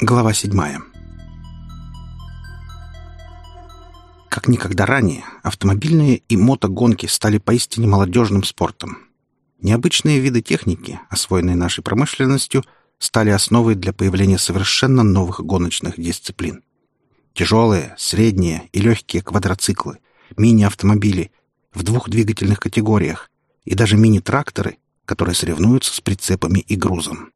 Глава седьмая. Как никогда ранее, автомобильные и мотогонки стали поистине молодежным спортом. Необычные виды техники, освоенные нашей промышленностью, стали основой для появления совершенно новых гоночных дисциплин. Тяжелые, средние и легкие квадроциклы, мини-автомобили в двух двигательных категориях и даже мини-тракторы, которые соревнуются с прицепами и грузом.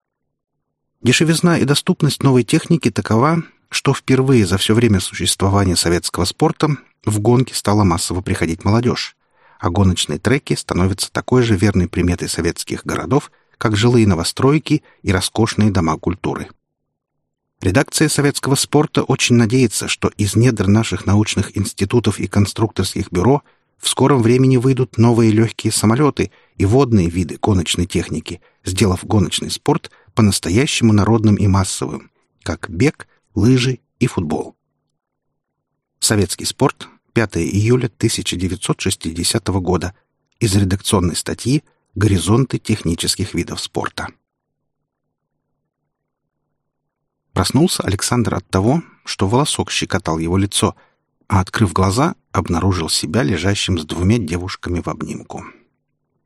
Дешевизна и доступность новой техники такова, что впервые за все время существования советского спорта в гонки стала массово приходить молодежь, а гоночные треки становятся такой же верной приметой советских городов, как жилые новостройки и роскошные дома культуры. Редакция советского спорта очень надеется, что из недр наших научных институтов и конструкторских бюро в скором времени выйдут новые легкие самолеты и водные виды гоночной техники, сделав гоночный спорт по-настоящему народным и массовым, как бег, лыжи и футбол. Советский спорт, 5 июля 1960 года, из редакционной статьи «Горизонты технических видов спорта». Проснулся Александр от того, что волосок щекотал его лицо, а, открыв глаза, обнаружил себя лежащим с двумя девушками в обнимку.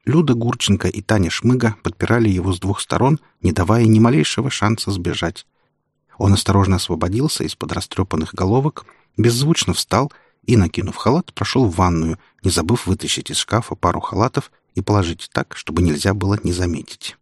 Люда Гурченко и Таня Шмыга подпирали его с двух сторон, не давая ни малейшего шанса сбежать. Он осторожно освободился из-под растрепанных головок, беззвучно встал и, накинув халат, прошел в ванную, не забыв вытащить из шкафа пару халатов и положить так, чтобы нельзя было не заметить.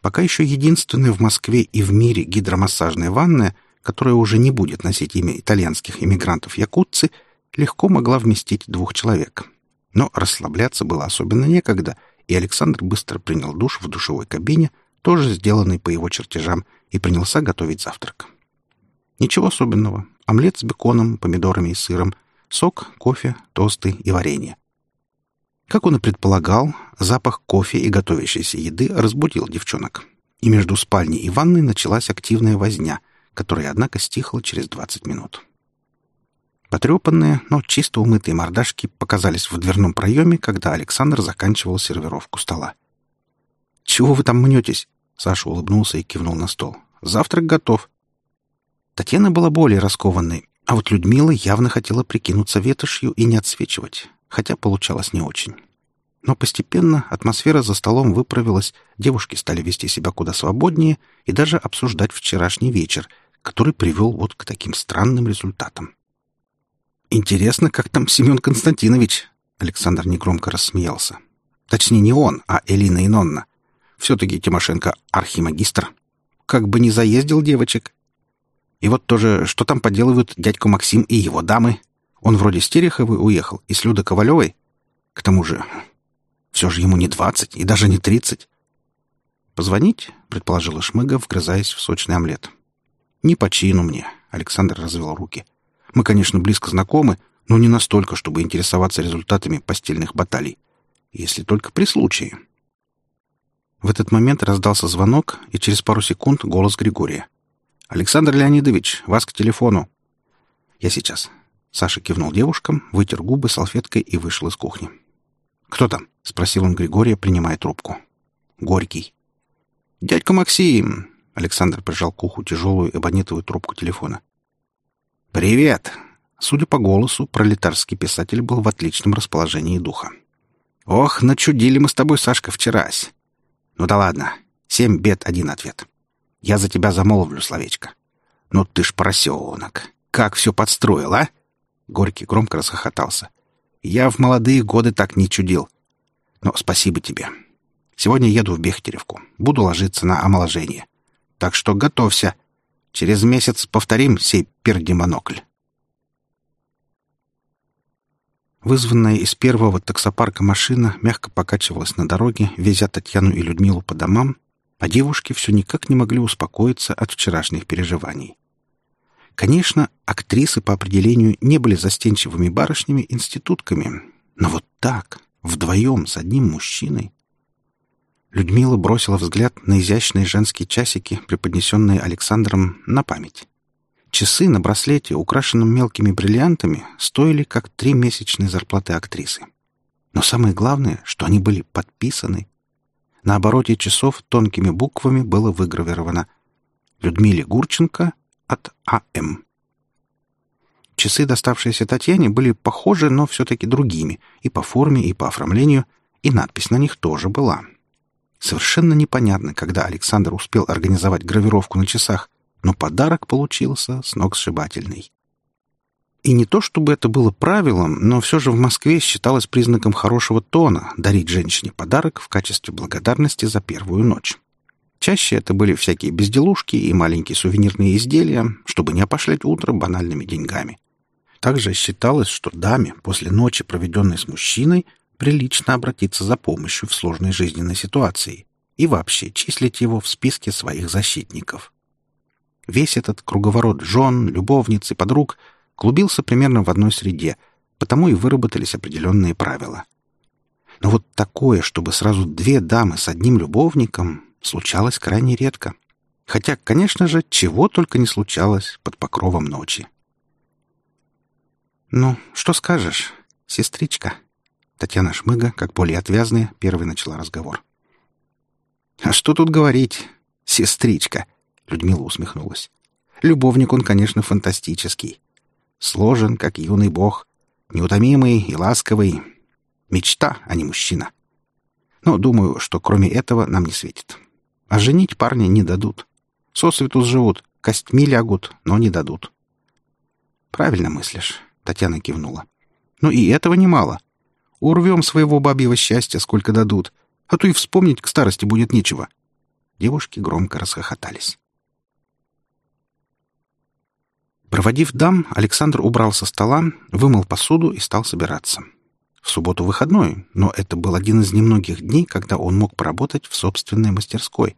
Пока еще единственная в Москве и в мире гидромассажная ванная, которая уже не будет носить имя итальянских иммигрантов-якутцы, легко могла вместить двух человек. Но расслабляться было особенно некогда, и Александр быстро принял душ в душевой кабине, тоже сделанной по его чертежам, и принялся готовить завтрак. Ничего особенного. Омлет с беконом, помидорами и сыром, сок, кофе, тосты и варенье. Как он и предполагал, запах кофе и готовящейся еды разбудил девчонок. И между спальней и ванной началась активная возня, которая, однако, стихла через 20 минут. Потрепанные, но чисто умытые мордашки показались в дверном проеме, когда Александр заканчивал сервировку стола. «Чего вы там мнетесь?» Саша улыбнулся и кивнул на стол. «Завтрак готов». Татьяна была более раскованной, а вот Людмила явно хотела прикинуться ветошью и не отсвечивать, хотя получалось не очень. Но постепенно атмосфера за столом выправилась, девушки стали вести себя куда свободнее и даже обсуждать вчерашний вечер, который привел вот к таким странным результатам. «Интересно, как там Семен Константинович?» Александр негромко рассмеялся. Точнее, не он, а Элина Инонна. Все-таки Тимошенко архимагистр. Как бы не заездил девочек. И вот тоже, что там поделывают дядька Максим и его дамы. Он вроде с Тереховой уехал и с Людой Ковалевой. К тому же, все же ему не двадцать и даже не тридцать. «Позвонить?» — предположила Шмыга, вгрызаясь в сочный омлет. «Не по чину мне», — Александр развел руки. Мы, конечно, близко знакомы, но не настолько, чтобы интересоваться результатами постельных баталий. Если только при случае. В этот момент раздался звонок, и через пару секунд голос Григория. «Александр Леонидович, вас к телефону». «Я сейчас». Саша кивнул девушкам, вытер губы салфеткой и вышел из кухни. «Кто там?» — спросил он Григория, принимая трубку. «Горький». «Дядька Максим!» — Александр прижал к уху тяжелую эбонитовую трубку телефона. «Привет!» Судя по голосу, пролетарский писатель был в отличном расположении духа. «Ох, начудили мы с тобой, Сашка, вчерась. Ну да ладно, семь бед, один ответ. Я за тебя замолвлю словечко. Ну ты ж поросенок. Как все подстроил, а?» Горький громко расхохотался. «Я в молодые годы так не чудил. Но спасибо тебе. Сегодня еду в Бехтеревку. Буду ложиться на омоложение. Так что готовься. Через месяц повторим сей пердемонокль. Вызванная из первого таксопарка машина мягко покачивалась на дороге, везя Татьяну и Людмилу по домам, а девушки все никак не могли успокоиться от вчерашних переживаний. Конечно, актрисы по определению не были застенчивыми барышнями-институтками, но вот так, вдвоем с одним мужчиной... Людмила бросила взгляд на изящные женские часики, преподнесенные Александром на память. Часы на браслете, украшенном мелкими бриллиантами, стоили как три месячные зарплаты актрисы. Но самое главное, что они были подписаны. На обороте часов тонкими буквами было выгравировано «Людмиле Гурченко от А.М.» Часы, доставшиеся Татьяне, были похожи, но все-таки другими, и по форме, и по оформлению, и надпись на них тоже была. Совершенно непонятно, когда Александр успел организовать гравировку на часах, но подарок получился сногсшибательный. И не то чтобы это было правилом, но все же в Москве считалось признаком хорошего тона дарить женщине подарок в качестве благодарности за первую ночь. Чаще это были всякие безделушки и маленькие сувенирные изделия, чтобы не опошлять утро банальными деньгами. Также считалось, что даме после ночи, проведенной с мужчиной, прилично обратиться за помощью в сложной жизненной ситуации и вообще числить его в списке своих защитников. Весь этот круговорот жен, любовниц и подруг клубился примерно в одной среде, потому и выработались определенные правила. Но вот такое, чтобы сразу две дамы с одним любовником, случалось крайне редко. Хотя, конечно же, чего только не случалось под покровом ночи. «Ну, что скажешь, сестричка?» Татьяна Шмыга, как более отвязная, первой начала разговор. «А что тут говорить, сестричка?» Людмила усмехнулась. «Любовник он, конечно, фантастический. Сложен, как юный бог, неутомимый и ласковый. Мечта, а не мужчина. Но думаю, что кроме этого нам не светит. А женить парня не дадут. Сосвету сживут, костьми лягут, но не дадут». «Правильно мыслишь. Татьяна кивнула. «Ну и этого немало. Урвем своего бабьего счастья, сколько дадут, а то и вспомнить к старости будет нечего». Девушки громко расхохотались. Проводив дам, Александр убрал со стола, вымыл посуду и стал собираться. В субботу выходной, но это был один из немногих дней, когда он мог поработать в собственной мастерской.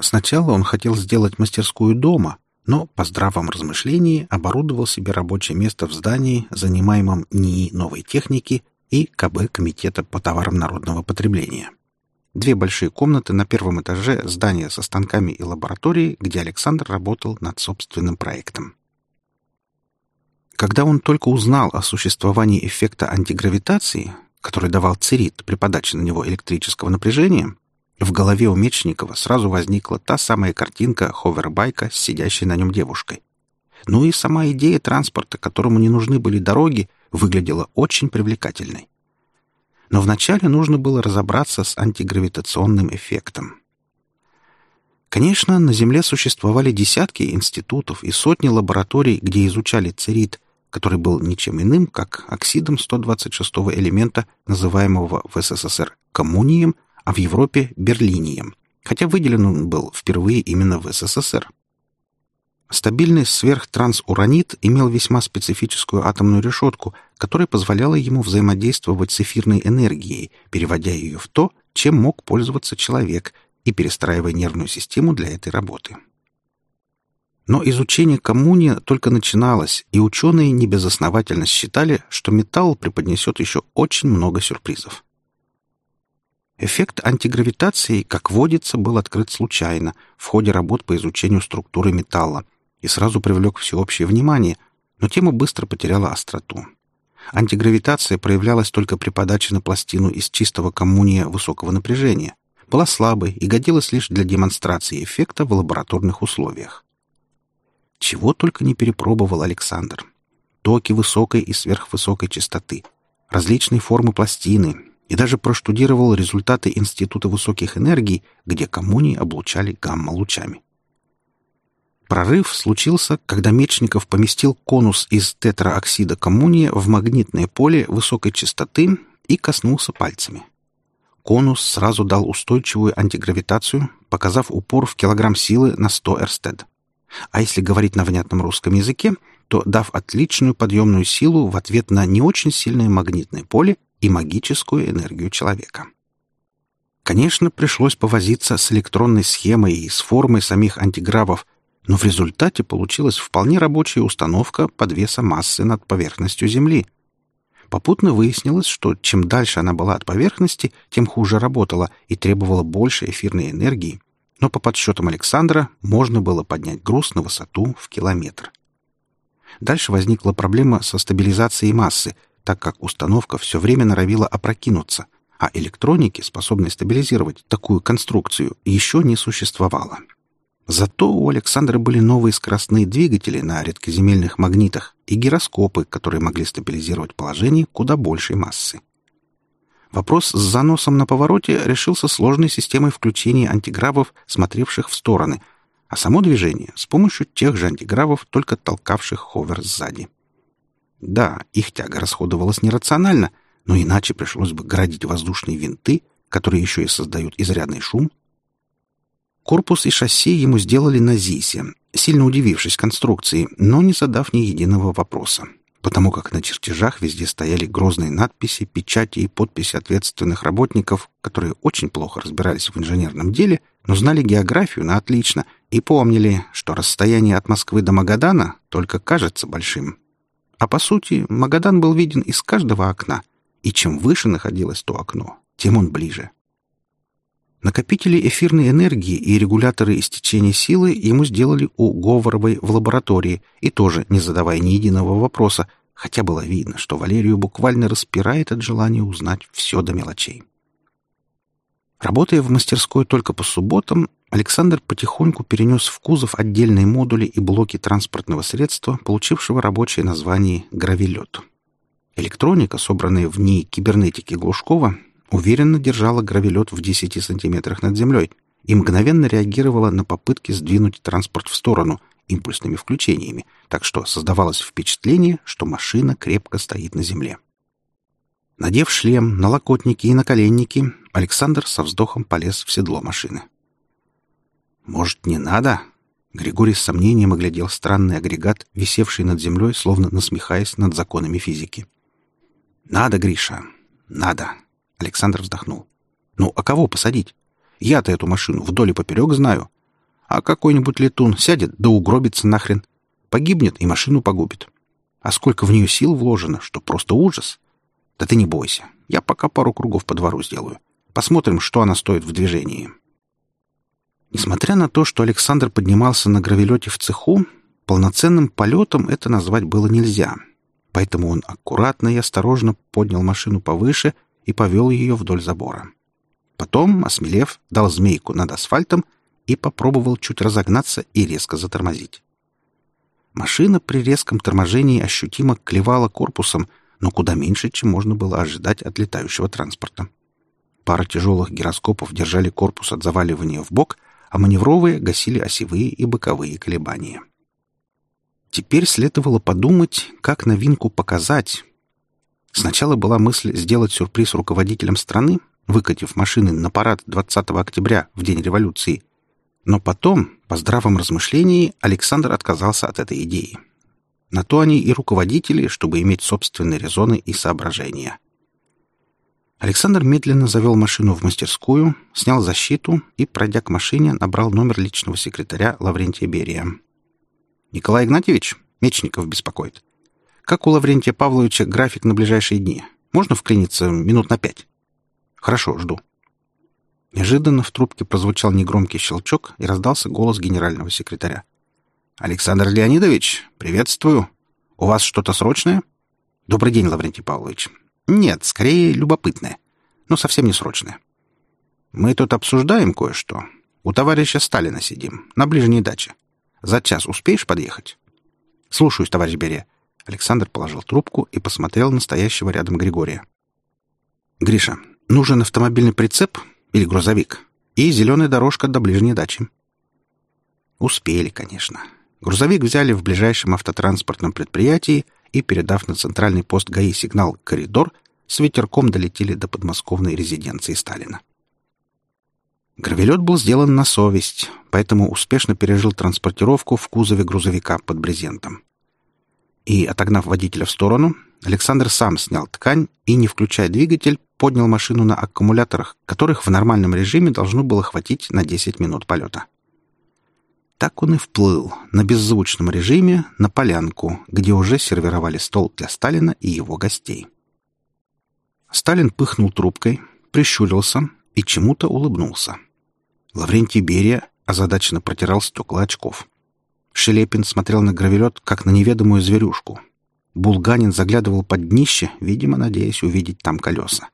Сначала он хотел сделать мастерскую дома, но по здравом размышлении оборудовал себе рабочее место в здании, занимаемом НИИ новой техники и КБ Комитета по товарам народного потребления. Две большие комнаты на первом этаже здания со станками и лабораторией, где Александр работал над собственным проектом. Когда он только узнал о существовании эффекта антигравитации, который давал церит при подаче на него электрического напряжения, в голове у Мечникова сразу возникла та самая картинка ховербайка с сидящей на нем девушкой. Ну и сама идея транспорта, которому не нужны были дороги, выглядела очень привлекательной. Но вначале нужно было разобраться с антигравитационным эффектом. Конечно, на Земле существовали десятки институтов и сотни лабораторий, где изучали церит, который был ничем иным, как оксидом 126 элемента, называемого в СССР коммунием а в Европе — берлинием, хотя выделен он был впервые именно в СССР. Стабильный сверхтрансуранит имел весьма специфическую атомную решетку, которая позволяла ему взаимодействовать с эфирной энергией, переводя ее в то, чем мог пользоваться человек, и перестраивая нервную систему для этой работы. Но изучение коммуния только начиналось, и ученые небезосновательно считали, что металл преподнесет еще очень много сюрпризов. Эффект антигравитации, как водится, был открыт случайно в ходе работ по изучению структуры металла и сразу привлек всеобщее внимание, но тема быстро потеряла остроту. Антигравитация проявлялась только при подаче на пластину из чистого коммуния высокого напряжения, была слабой и годилась лишь для демонстрации эффекта в лабораторных условиях. Чего только не перепробовал Александр. Токи высокой и сверхвысокой частоты, различные формы пластины, и даже проштудировал результаты Института высоких энергий, где коммуний облучали гамма-лучами. Прорыв случился, когда Мечников поместил конус из тетраоксида коммуния в магнитное поле высокой частоты и коснулся пальцами. Конус сразу дал устойчивую антигравитацию, показав упор в килограмм силы на 100 эрстед. А если говорить на внятном русском языке, то дав отличную подъемную силу в ответ на не очень сильное магнитное поле и магическую энергию человека. Конечно, пришлось повозиться с электронной схемой и с формой самих антигравов, но в результате получилась вполне рабочая установка подвеса массы над поверхностью Земли. Попутно выяснилось, что чем дальше она была от поверхности, тем хуже работала и требовала больше эфирной энергии, но по подсчетам Александра можно было поднять груз на высоту в километр. Дальше возникла проблема со стабилизацией массы, так как установка все время норовила опрокинуться, а электроники, способной стабилизировать такую конструкцию, еще не существовало. Зато у Александра были новые скоростные двигатели на редкоземельных магнитах и гироскопы, которые могли стабилизировать положение куда большей массы. Вопрос с заносом на повороте решился сложной системой включения антигравов, смотревших в стороны, а само движение — с помощью тех же антигравов, только толкавших ховер сзади. Да, их тяга расходовалась нерационально, но иначе пришлось бы градить воздушные винты, которые еще и создают изрядный шум, Корпус и шасси ему сделали на ЗИСе, сильно удивившись конструкции, но не задав ни единого вопроса, потому как на чертежах везде стояли грозные надписи, печати и подписи ответственных работников, которые очень плохо разбирались в инженерном деле, но знали географию на отлично и помнили, что расстояние от Москвы до Магадана только кажется большим. А по сути, Магадан был виден из каждого окна, и чем выше находилось то окно, тем он ближе. Накопители эфирной энергии и регуляторы истечения силы ему сделали у Говоровой в лаборатории, и тоже не задавая ни единого вопроса, хотя было видно, что Валерию буквально распирает от желания узнать все до мелочей. Работая в мастерской только по субботам, Александр потихоньку перенес в кузов отдельные модули и блоки транспортного средства, получившего рабочее название «Гравелет». Электроника, собранная в НИИ кибернетики Глушкова, уверенно держала гравелет в 10 сантиметрах над землей и мгновенно реагировала на попытки сдвинуть транспорт в сторону импульсными включениями, так что создавалось впечатление, что машина крепко стоит на земле. Надев шлем, налокотники и наколенники, Александр со вздохом полез в седло машины. «Может, не надо?» Григорий с сомнением оглядел странный агрегат, висевший над землей, словно насмехаясь над законами физики. «Надо, Гриша, надо!» Александр вздохнул. «Ну, а кого посадить? Я-то эту машину вдоль и поперек знаю. А какой-нибудь летун сядет да угробится нахрен. Погибнет и машину погубит. А сколько в нее сил вложено, что просто ужас. Да ты не бойся. Я пока пару кругов по двору сделаю. Посмотрим, что она стоит в движении». Несмотря на то, что Александр поднимался на гравелете в цеху, полноценным полетом это назвать было нельзя. Поэтому он аккуратно и осторожно поднял машину повыше — и повел ее вдоль забора. Потом, осмелев, дал змейку над асфальтом и попробовал чуть разогнаться и резко затормозить. Машина при резком торможении ощутимо клевала корпусом, но куда меньше, чем можно было ожидать от летающего транспорта. Пара тяжелых гироскопов держали корпус от заваливания в бок, а маневровые гасили осевые и боковые колебания. Теперь следовало подумать, как новинку показать, Сначала была мысль сделать сюрприз руководителям страны, выкатив машины на парад 20 октября в день революции. Но потом, по здравом размышлении, Александр отказался от этой идеи. На то они и руководители, чтобы иметь собственные резоны и соображения. Александр медленно завел машину в мастерскую, снял защиту и, пройдя к машине, набрал номер личного секретаря Лаврентия Берия. «Николай Игнатьевич, Мечников беспокоит. Как у Лаврентия Павловича график на ближайшие дни? Можно вклиниться минут на пять? Хорошо, жду. Неожиданно в трубке прозвучал негромкий щелчок и раздался голос генерального секретаря. «Александр Леонидович, приветствую. У вас что-то срочное?» «Добрый день, Лаврентий Павлович». «Нет, скорее любопытное, но совсем не срочное. Мы тут обсуждаем кое-что. У товарища Сталина сидим, на ближней даче. За час успеешь подъехать?» «Слушаюсь, товарищ Берия. Александр положил трубку и посмотрел на стоящего рядом Григория. «Гриша, нужен автомобильный прицеп или грузовик и зеленая дорожка до ближней дачи». Успели, конечно. Грузовик взяли в ближайшем автотранспортном предприятии и, передав на центральный пост ГАИ сигнал «Коридор», с ветерком долетели до подмосковной резиденции Сталина. Гравелет был сделан на совесть, поэтому успешно пережил транспортировку в кузове грузовика под брезентом. И, отогнав водителя в сторону, Александр сам снял ткань и, не включая двигатель, поднял машину на аккумуляторах, которых в нормальном режиме должно было хватить на 10 минут полета. Так он и вплыл на беззвучном режиме на полянку, где уже сервировали стол для Сталина и его гостей. Сталин пыхнул трубкой, прищурился и чему-то улыбнулся. Лаврентий Берия озадаченно протирал стекла очков. Шелепин смотрел на гравелет, как на неведомую зверюшку. Булганин заглядывал под днище, видимо, надеясь увидеть там колеса.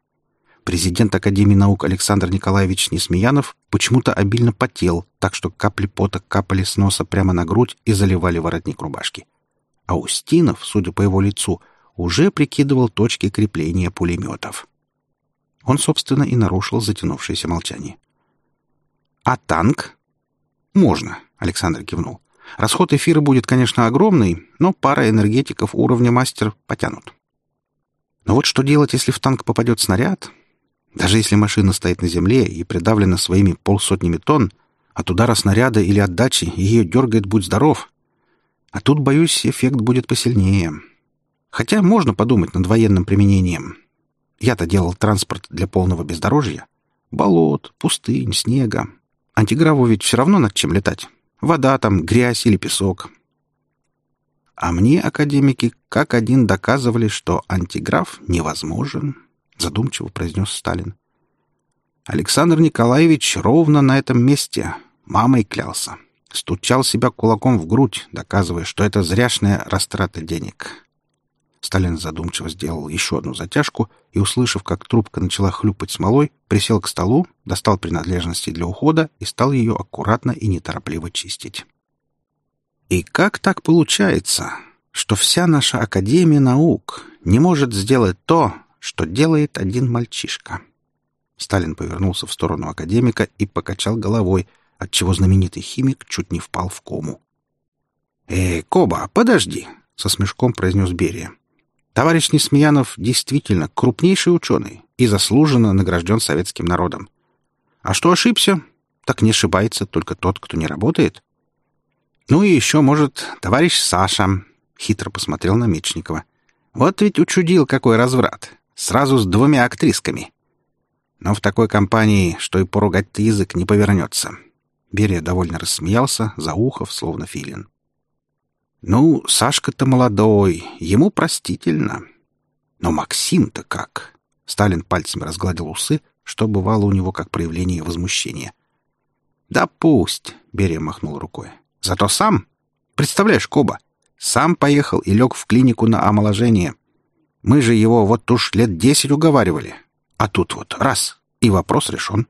Президент Академии наук Александр Николаевич Несмеянов почему-то обильно потел, так что капли пота капали с носа прямо на грудь и заливали воротник рубашки. А Устинов, судя по его лицу, уже прикидывал точки крепления пулеметов. Он, собственно, и нарушил затянувшееся молчание. «А танк?» «Можно», — Александр кивнул. «Расход эфира будет, конечно, огромный, но пара энергетиков уровня мастер потянут». Но вот что делать, если в танк попадет снаряд? Даже если машина стоит на земле и придавлена своими полсотнями тонн, от удара снаряда или отдачи ее дергает «Будь здоров!» А тут, боюсь, эффект будет посильнее. Хотя можно подумать над военным применением. Я-то делал транспорт для полного бездорожья. Болот, пустынь, снега. Антиграву ведь все равно над чем летать. Вода там, грязь или песок. А мне академики как один доказывали, что антиграф невозможен задумчиво произнес Сталин. Александр Николаевич ровно на этом месте мамой клялся. Стучал себя кулаком в грудь, доказывая, что это зряшная растрата денег. Сталин задумчиво сделал еще одну затяжку и, услышав, как трубка начала хлюпать смолой, присел к столу, достал принадлежности для ухода и стал ее аккуратно и неторопливо чистить. И как так получается, что вся наша Академия наук не может сделать то, что делает один мальчишка. Сталин повернулся в сторону академика и покачал головой, отчего знаменитый химик чуть не впал в кому. «Эй, Коба, подожди!» — со смешком произнес Берия. «Товарищ Несмеянов действительно крупнейший ученый и заслуженно награжден советским народом. А что ошибся, так не ошибается только тот, кто не работает. Ну и еще, может, товарищ Саша...» — хитро посмотрел на Мечникова. «Вот ведь учудил какой разврат. Сразу с двумя актрисками. Но в такой компании, что и поругать-то язык не повернется. Берия довольно рассмеялся, за ухов, словно филин. «Ну, Сашка-то молодой, ему простительно. Но Максим-то как?» Сталин пальцами разгладил усы, что бывало у него как проявление возмущения. «Да пусть!» — Берия махнул рукой. «Зато сам, представляешь, Коба, сам поехал и лег в клинику на омоложение. Мы же его вот уж лет десять уговаривали. А тут вот раз — и вопрос решен.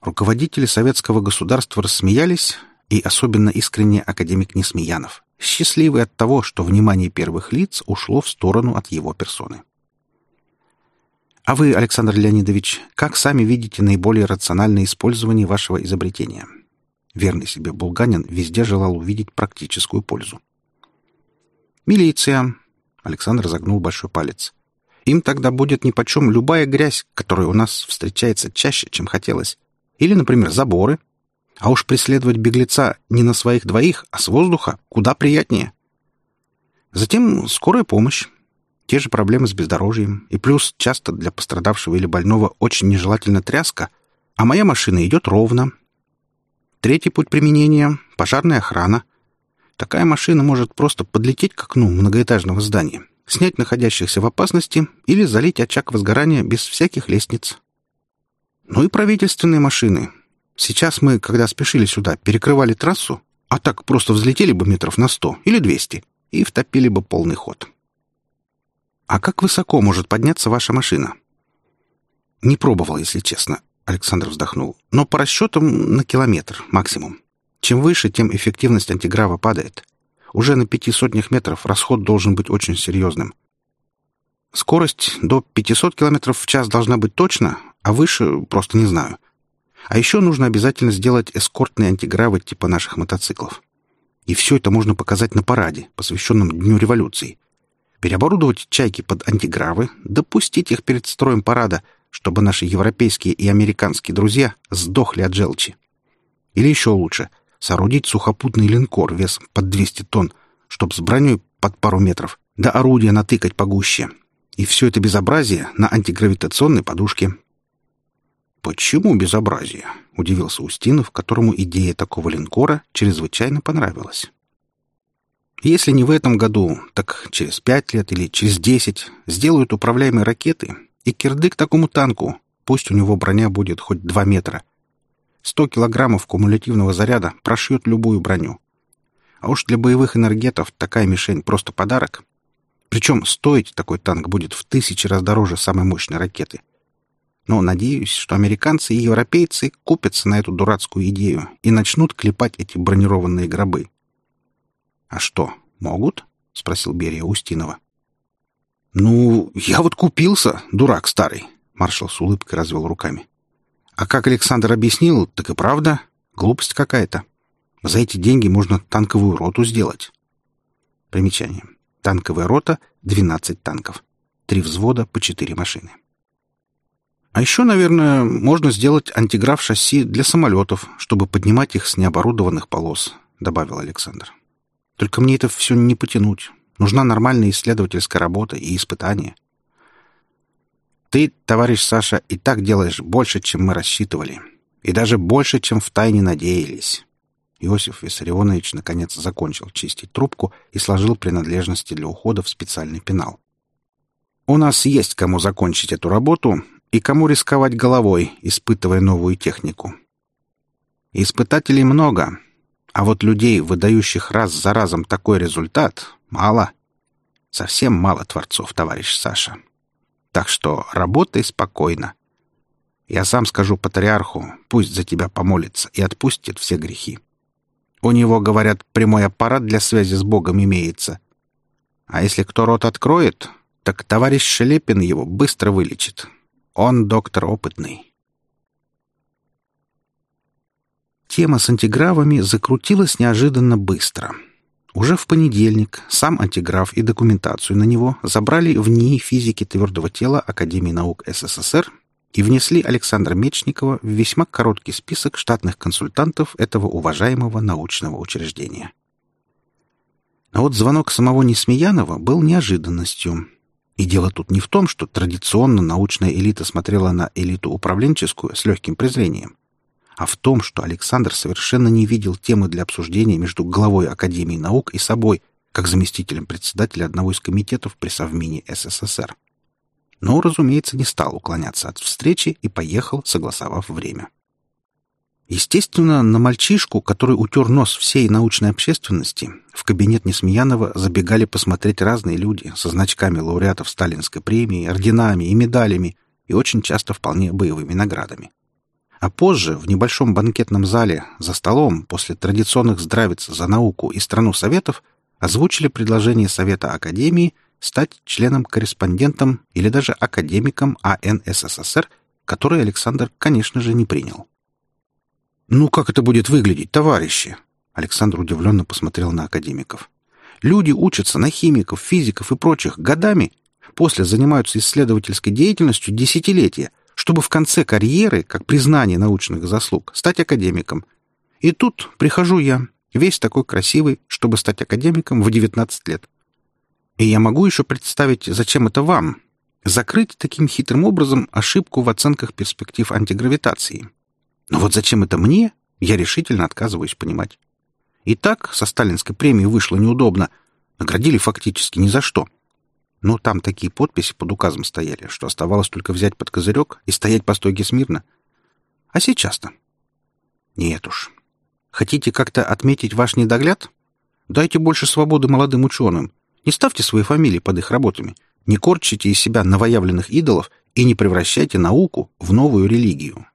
Руководители советского государства рассмеялись, и особенно искренне академик Несмеянов, счастливый от того, что внимание первых лиц ушло в сторону от его персоны. А вы, Александр Леонидович, как сами видите наиболее рациональное использование вашего изобретения? Верный себе булганин везде желал увидеть практическую пользу. Милиция, Александр загнул большой палец. Им тогда будет нипочем любая грязь, которая у нас встречается чаще, чем хотелось. Или, например, заборы. А уж преследовать беглеца не на своих двоих, а с воздуха куда приятнее. Затем скорая помощь. Те же проблемы с бездорожьем. И плюс часто для пострадавшего или больного очень нежелательно тряска, а моя машина идет ровно. Третий путь применения — пожарная охрана. Такая машина может просто подлететь к окну многоэтажного здания, снять находящихся в опасности или залить очаг возгорания без всяких лестниц. Ну и правительственные машины. Сейчас мы, когда спешили сюда, перекрывали трассу, а так просто взлетели бы метров на сто или двести и втопили бы полный ход. А как высоко может подняться ваша машина? Не пробовал, если честно, Александр вздохнул. Но по расчетам на километр максимум. Чем выше, тем эффективность антиграва падает. Уже на пяти сотнях метров расход должен быть очень серьезным. Скорость до 500 км в час должна быть точно, а выше просто не знаю. А еще нужно обязательно сделать эскортные антигравы типа наших мотоциклов. И все это можно показать на параде, посвященном Дню революции. Переоборудовать чайки под антигравы, допустить их перед строем парада, чтобы наши европейские и американские друзья сдохли от желчи. Или еще лучше — соорудить сухопутный линкор весом под 200 тонн, чтоб с броней под пару метров, да орудия натыкать погуще. И все это безобразие на антигравитационной подушке. «Почему безобразие?» — удивился Устинов, которому идея такого линкора чрезвычайно понравилась. «Если не в этом году, так через пять лет или через десять сделают управляемые ракеты, и кирдык такому танку, пусть у него броня будет хоть два метра, Сто килограммов кумулятивного заряда прошьет любую броню. А уж для боевых энергетов такая мишень просто подарок. Причем стоить такой танк будет в тысячи раз дороже самой мощной ракеты. Но надеюсь, что американцы и европейцы купятся на эту дурацкую идею и начнут клепать эти бронированные гробы. «А что, могут?» — спросил Берия Устинова. «Ну, я вот купился, дурак старый», — маршал с улыбкой развел руками. «А как Александр объяснил, так и правда, глупость какая-то. За эти деньги можно танковую роту сделать». Примечание. Танковая рота — 12 танков. Три взвода по четыре машины. А еще, наверное, можно сделать антиграф шасси для самолетов, чтобы поднимать их с необорудованных полос, — добавил Александр. Только мне это все не потянуть. Нужна нормальная исследовательская работа и испытания. Ты, товарищ Саша, и так делаешь больше, чем мы рассчитывали. И даже больше, чем втайне надеялись. Иосиф Виссарионович наконец закончил чистить трубку и сложил принадлежности для ухода в специальный пенал. «У нас есть кому закончить эту работу, и кому рисковать головой, испытывая новую технику. Испытателей много, а вот людей, выдающих раз за разом такой результат, мало. Совсем мало творцов, товарищ Саша. Так что работай спокойно. Я сам скажу патриарху, пусть за тебя помолится и отпустит все грехи. У него, говорят, прямой аппарат для связи с Богом имеется. А если кто рот откроет, так товарищ Шелепин его быстро вылечит. Он доктор опытный. Тема с антигравами закрутилась неожиданно быстро. Уже в понедельник сам антиграф и документацию на него забрали в НИИ физики твердого тела Академии наук СССР и внесли Александра Мечникова в весьма короткий список штатных консультантов этого уважаемого научного учреждения. А вот звонок самого Несмеянова был неожиданностью — и дело тут не в том, что традиционно научная элита смотрела на элиту управленческую с легким презрением, а в том, что Александр совершенно не видел темы для обсуждения между главой Академии наук и собой, как заместителем председателя одного из комитетов при Совмине СССР. Но, разумеется, не стал уклоняться от встречи и поехал, согласовав время. Естественно, на мальчишку, который утер нос всей научной общественности, в кабинет Несмеянова забегали посмотреть разные люди со значками лауреатов Сталинской премии, орденами и медалями и очень часто вполне боевыми наградами. А позже, в небольшом банкетном зале, за столом, после традиционных здравиц за науку и страну Советов, озвучили предложение Совета Академии стать членом-корреспондентом или даже академиком АН СССР, который Александр, конечно же, не принял. «Ну, как это будет выглядеть, товарищи?» Александр удивленно посмотрел на академиков. «Люди учатся на химиков, физиков и прочих годами, после занимаются исследовательской деятельностью десятилетия, чтобы в конце карьеры, как признание научных заслуг, стать академиком. И тут прихожу я, весь такой красивый, чтобы стать академиком в 19 лет. И я могу еще представить, зачем это вам, закрыть таким хитрым образом ошибку в оценках перспектив антигравитации. Но вот зачем это мне, я решительно отказываюсь понимать. И так со сталинской премией вышло неудобно. Наградили фактически ни за что. Но там такие подписи под указом стояли, что оставалось только взять под козырек и стоять по стойке смирно. А сейчас-то? Нет уж. Хотите как-то отметить ваш недогляд? Дайте больше свободы молодым ученым. Не ставьте свои фамилии под их работами. Не корчите из себя новоявленных идолов и не превращайте науку в новую религию.